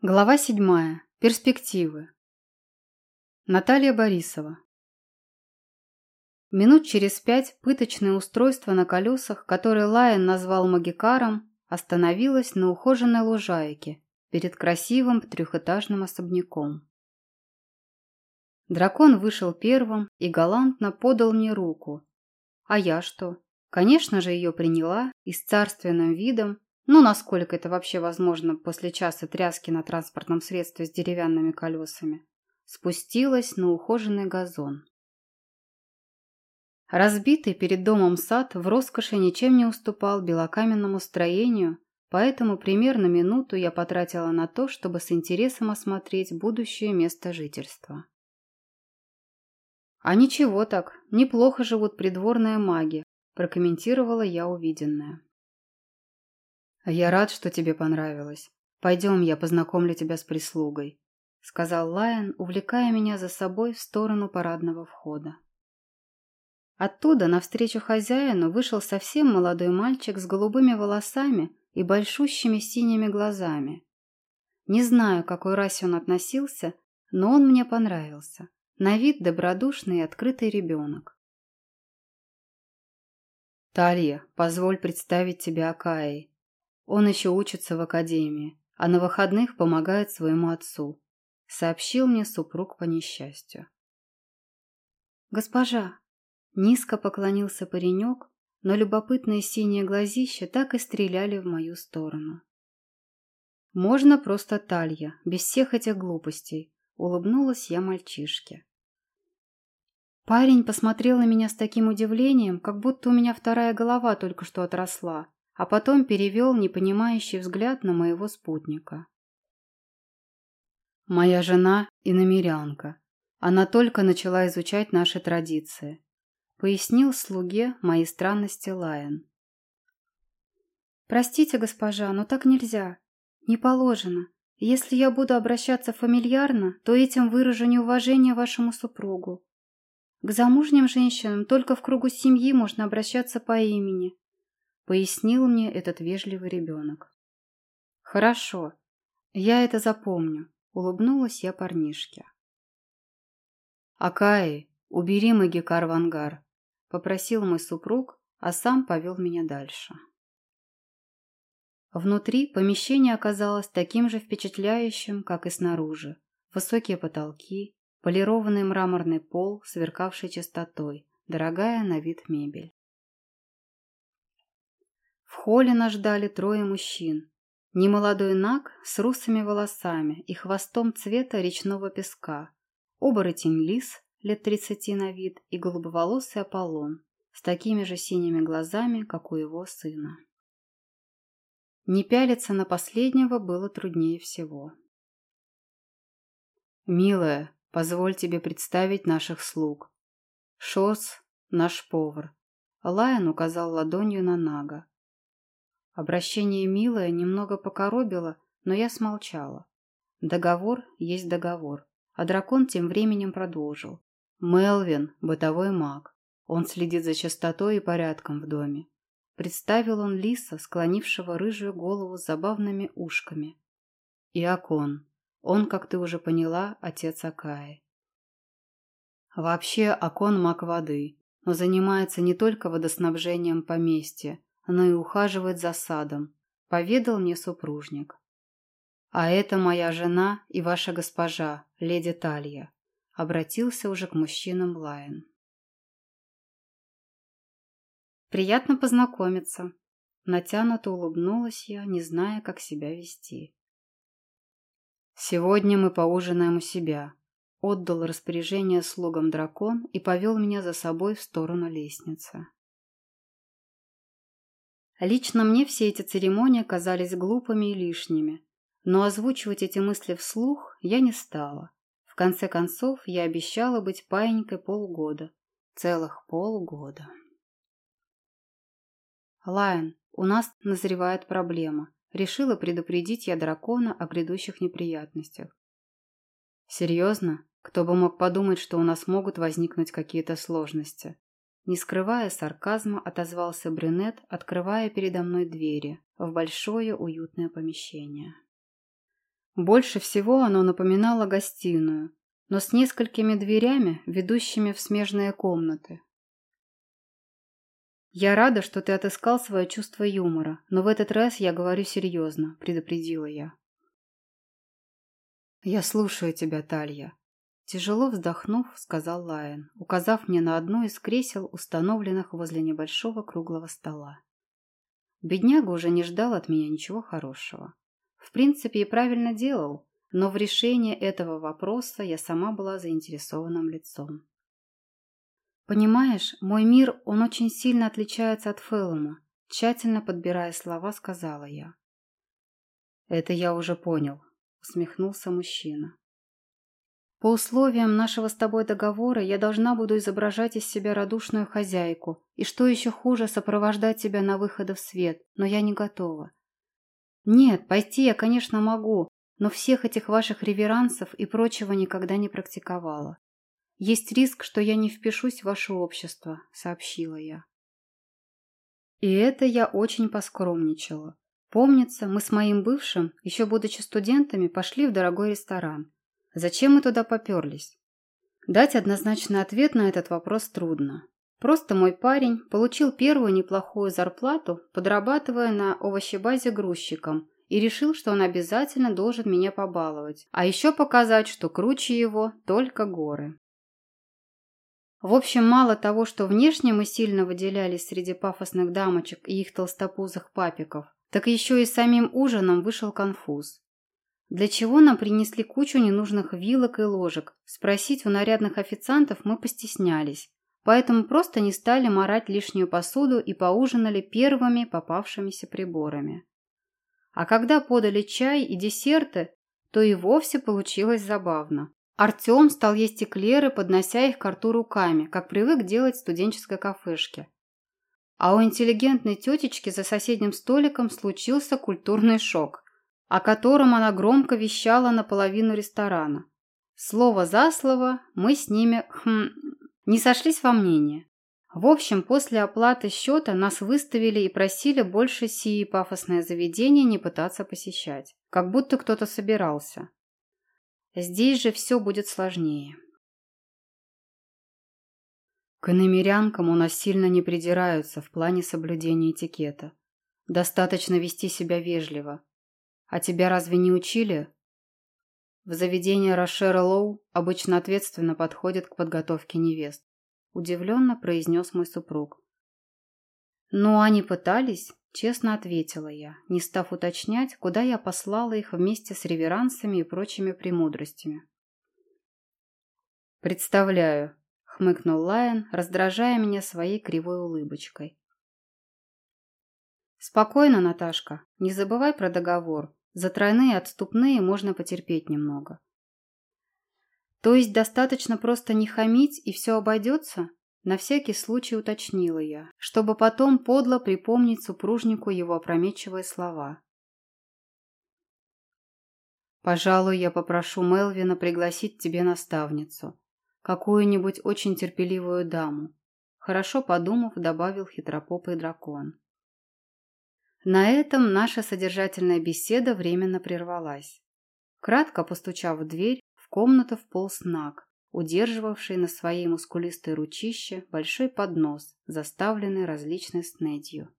Глава седьмая. Перспективы. Наталья Борисова. Минут через пять пыточное устройство на колесах, которое Лайон назвал магикаром, остановилось на ухоженной лужайке перед красивым трехэтажным особняком. Дракон вышел первым и галантно подал мне руку. А я что? Конечно же, ее приняла и с царственным видом ну, насколько это вообще возможно после часа тряски на транспортном средстве с деревянными колесами. Спустилась на ухоженный газон. Разбитый перед домом сад в роскоши ничем не уступал белокаменному строению, поэтому примерно минуту я потратила на то, чтобы с интересом осмотреть будущее место жительства. «А ничего так, неплохо живут придворные маги», прокомментировала я увиденное. «Я рад, что тебе понравилось. Пойдем, я познакомлю тебя с прислугой», — сказал Лайон, увлекая меня за собой в сторону парадного входа. Оттуда навстречу хозяину вышел совсем молодой мальчик с голубыми волосами и большущими синими глазами. Не знаю, к какой расе он относился, но он мне понравился. На вид добродушный и открытый ребенок. «Талья, позволь представить тебя Акаей», он еще учится в академии, а на выходных помогает своему отцу», — сообщил мне супруг по несчастью. «Госпожа!» — низко поклонился паренек, но любопытные синие глазища так и стреляли в мою сторону. «Можно просто Талья, без всех этих глупостей», — улыбнулась я мальчишке. Парень посмотрел на меня с таким удивлением, как будто у меня вторая голова только что отросла, а потом перевел непонимающий взгляд на моего спутника. «Моя жена – иномерянка. Она только начала изучать наши традиции», – пояснил слуге мои странности Лайон. «Простите, госпожа, но так нельзя. Не положено. Если я буду обращаться фамильярно, то этим выражу неуважение вашему супругу. К замужним женщинам только в кругу семьи можно обращаться по имени, пояснил мне этот вежливый ребенок. «Хорошо, я это запомню», — улыбнулась я парнишке. «Акаи, убери магикар в ангар», — попросил мой супруг, а сам повел меня дальше. Внутри помещение оказалось таким же впечатляющим, как и снаружи. Высокие потолки, полированный мраморный пол, сверкавший чистотой, дорогая на вид мебель. Холле нас ждали трое мужчин. Немолодой наг с русыми волосами и хвостом цвета речного песка, оборотень лис лет тридцати на вид и голубоволосый Аполлон с такими же синими глазами, как у его сына. Не пялиться на последнего было труднее всего. «Милая, позволь тебе представить наших слуг. Шос – наш повар». Лайон указал ладонью на Нага. Обращение милое немного покоробило, но я смолчала. Договор есть договор. А дракон тем временем продолжил. Мелвин – бытовой маг. Он следит за чистотой и порядком в доме. Представил он лиса, склонившего рыжую голову с забавными ушками. И Акон. Он, как ты уже поняла, отец Акаи. Вообще Акон маг воды, но занимается не только водоснабжением поместья, но и ухаживает за садом, поведал мне супружник. А это моя жена и ваша госпожа, леди Талья, обратился уже к мужчинам Лайон. Приятно познакомиться. Натянуто улыбнулась я, не зная, как себя вести. Сегодня мы поужинаем у себя. Отдал распоряжение слугам дракон и повел меня за собой в сторону лестницы. Лично мне все эти церемонии казались глупыми и лишними, но озвучивать эти мысли вслух я не стала. В конце концов, я обещала быть паинькой полгода. Целых полгода. Лайн, у нас назревает проблема. Решила предупредить я дракона о грядущих неприятностях. Серьезно? Кто бы мог подумать, что у нас могут возникнуть какие-то сложности? Не скрывая сарказма, отозвался брюнет, открывая передо мной двери в большое уютное помещение. Больше всего оно напоминало гостиную, но с несколькими дверями, ведущими в смежные комнаты. «Я рада, что ты отыскал свое чувство юмора, но в этот раз я говорю серьезно», – предупредила я. «Я слушаю тебя, Талья», – тяжело вздохнув, сказал Лайон, указав мне на одно из кресел, установленных возле небольшого круглого стола. Бедняга уже не ждал от меня ничего хорошего. В принципе, и правильно делал, но в решении этого вопроса я сама была заинтересованным лицом. «Понимаешь, мой мир, он очень сильно отличается от Фэллома», тщательно подбирая слова, сказала я. «Это я уже понял», — усмехнулся мужчина. «По условиям нашего с тобой договора я должна буду изображать из себя радушную хозяйку и, что еще хуже, сопровождать тебя на выходы в свет, но я не готова. Нет, пойти я, конечно, могу, но всех этих ваших реверансов и прочего никогда не практиковала. «Есть риск, что я не впишусь в ваше общество», — сообщила я. И это я очень поскромничала. Помнится, мы с моим бывшим, еще будучи студентами, пошли в дорогой ресторан. Зачем мы туда поперлись? Дать однозначный ответ на этот вопрос трудно. Просто мой парень получил первую неплохую зарплату, подрабатывая на овощебазе грузчиком, и решил, что он обязательно должен меня побаловать, а еще показать, что круче его только горы. В общем, мало того, что внешне мы сильно выделялись среди пафосных дамочек и их толстопузых папиков, так еще и самим ужином вышел конфуз. Для чего нам принесли кучу ненужных вилок и ложек? Спросить у нарядных официантов мы постеснялись, поэтому просто не стали морать лишнюю посуду и поужинали первыми попавшимися приборами. А когда подали чай и десерты, то и вовсе получилось забавно. Артем стал есть эклеры, поднося их к рту руками, как привык делать в студенческой кафешке. А у интеллигентной тетечки за соседним столиком случился культурный шок, о котором она громко вещала наполовину ресторана. Слово за слово мы с ними хм, не сошлись во мнении. В общем, после оплаты счета нас выставили и просили больше сии пафосное заведение не пытаться посещать. Как будто кто-то собирался. Здесь же все будет сложнее. К иномерянкам у нас сильно не придираются в плане соблюдения этикета. Достаточно вести себя вежливо. А тебя разве не учили? В заведении Рошера Лоу обычно ответственно подходят к подготовке невест. Удивленно произнес мой супруг. Ну, они пытались, Честно ответила я, не став уточнять, куда я послала их вместе с реверансами и прочими премудростями. «Представляю», — хмыкнул Лайон, раздражая меня своей кривой улыбочкой. «Спокойно, Наташка, не забывай про договор. За тройные отступные можно потерпеть немного». «То есть достаточно просто не хамить, и все обойдется?» На всякий случай уточнила я, чтобы потом подло припомнить супружнику его опрометчивые слова. «Пожалуй, я попрошу Мелвина пригласить тебе наставницу, какую-нибудь очень терпеливую даму», хорошо подумав, добавил хитропопый дракон. На этом наша содержательная беседа временно прервалась. Кратко постучав в дверь, в комнату вполз Наг, удерживавший на своей мускулистой ручище большой поднос, заставленный различной снедью.